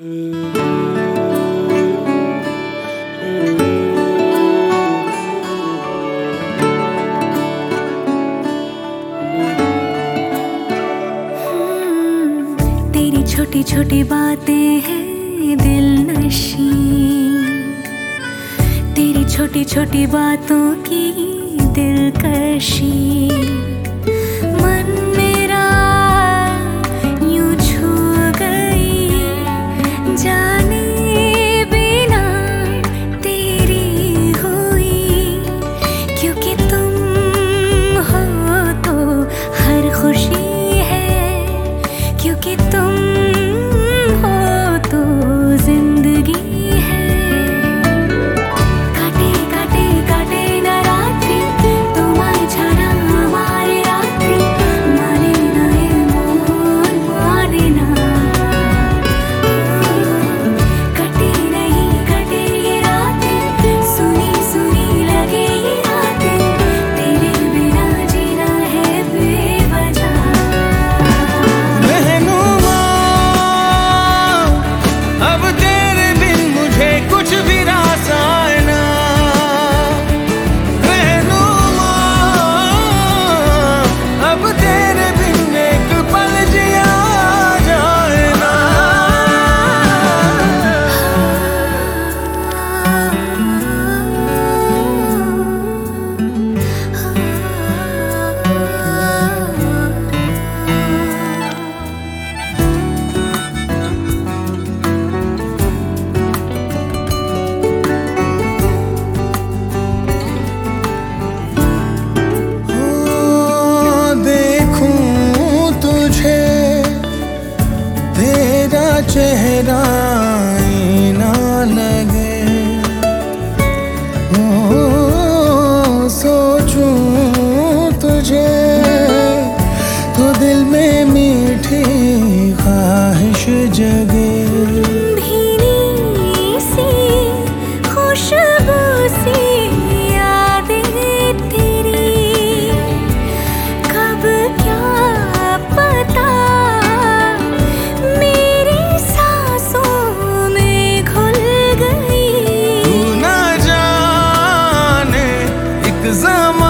तेरी छोटी छोटी बातें हैं दिल नशी। तेरी छोटी छोटी बातों की दिलकशी। तुम 'Cause I'm.